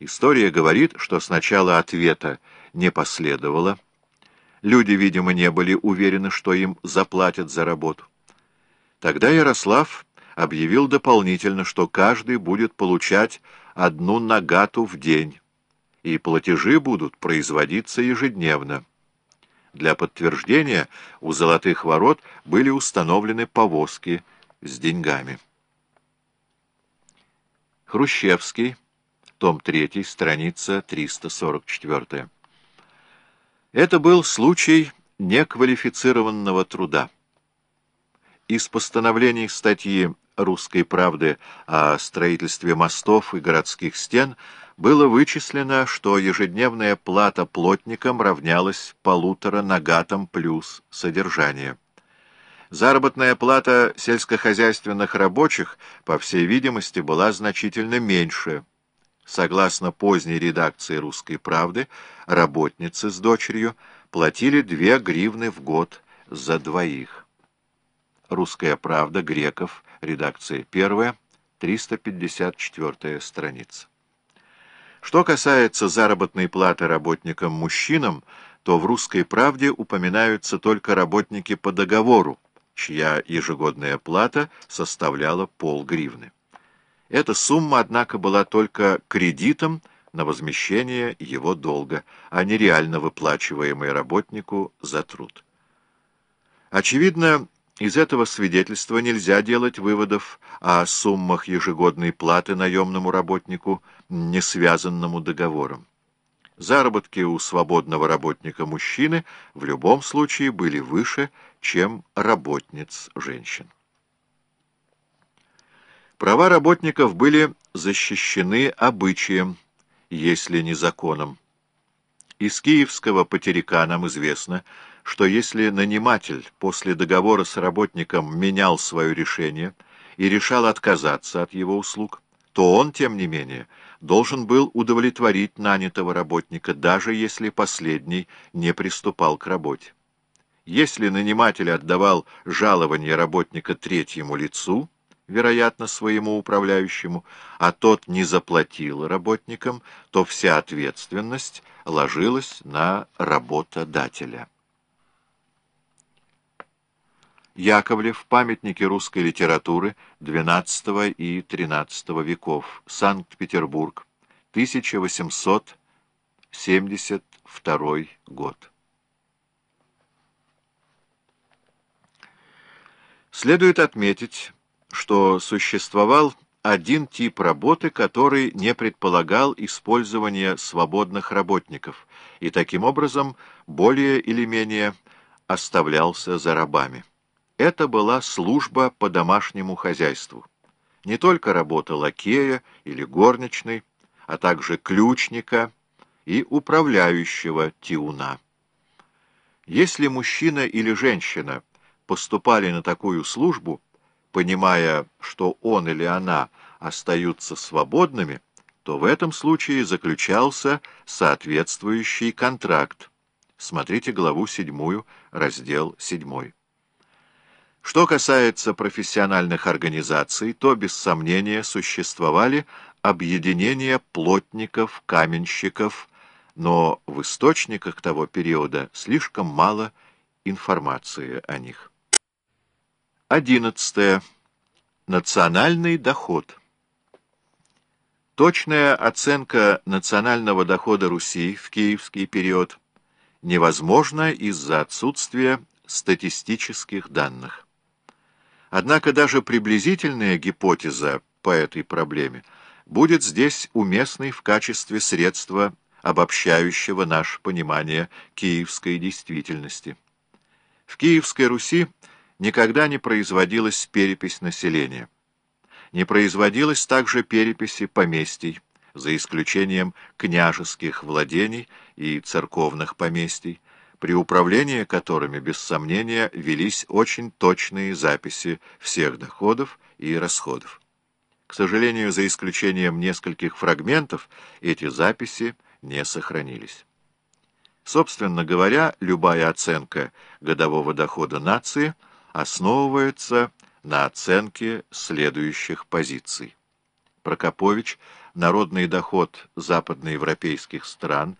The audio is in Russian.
История говорит, что сначала ответа не последовало. Люди, видимо, не были уверены, что им заплатят за работу. Тогда Ярослав объявил дополнительно, что каждый будет получать одну нагату в день, и платежи будут производиться ежедневно. Для подтверждения у Золотых Ворот были установлены повозки с деньгами. Хрущевский, том 3, страница 344. Это был случай неквалифицированного труда. Из постановлений статьи «Русской правды» о строительстве мостов и городских стен было вычислено, что ежедневная плата плотникам равнялась полутора нагатам плюс содержание. Заработная плата сельскохозяйственных рабочих, по всей видимости, была значительно меньше. Согласно поздней редакции «Русской правды», работницы с дочерью платили две гривны в год за двоих. «Русская правда», Греков, редакция первая, 354 страница. Что касается заработной платы работникам-мужчинам, то в «Русской правде» упоминаются только работники по договору, чья ежегодная плата составляла полгривны. Эта сумма, однако, была только кредитом на возмещение его долга, а не реально выплачиваемой работнику за труд. Очевидно, из этого свидетельства нельзя делать выводов о суммах ежегодной платы наемному работнику, не связанному договором. Заработки у свободного работника мужчины в любом случае были выше, чем работниц женщин. Права работников были защищены обычаем, если не законом. Из киевского потеряка нам известно, что если наниматель после договора с работником менял свое решение и решал отказаться от его услуг, то он, тем не менее, должен был удовлетворить нанятого работника, даже если последний не приступал к работе. Если наниматель отдавал жалование работника третьему лицу, вероятно, своему управляющему, а тот не заплатил работникам, то вся ответственность ложилась на работодателя. Яковлев. Памятники русской литературы XII и XIII веков. Санкт-Петербург. 1872 год. Следует отметить, что существовал один тип работы, который не предполагал использования свободных работников и таким образом более или менее оставлялся за рабами. Это была служба по домашнему хозяйству. Не только работа лакея или горничной, а также ключника и управляющего тиуна. Если мужчина или женщина поступали на такую службу, понимая, что он или она остаются свободными, то в этом случае заключался соответствующий контракт. Смотрите главу 7, раздел 7. Что касается профессиональных организаций, то, без сомнения, существовали объединения плотников, каменщиков, но в источниках того периода слишком мало информации о них. 11. Национальный доход. Точная оценка национального дохода Руси в киевский период невозможна из-за отсутствия статистических данных. Однако даже приблизительная гипотеза по этой проблеме будет здесь уместной в качестве средства, обобщающего наше понимание киевской действительности. В Киевской Руси никогда не производилась перепись населения. Не производилась также переписи поместий, за исключением княжеских владений и церковных поместий, при управлении которыми, без сомнения, велись очень точные записи всех доходов и расходов. К сожалению, за исключением нескольких фрагментов, эти записи не сохранились. Собственно говоря, любая оценка годового дохода нации основывается на оценке следующих позиций. Прокопович народный доход западноевропейских стран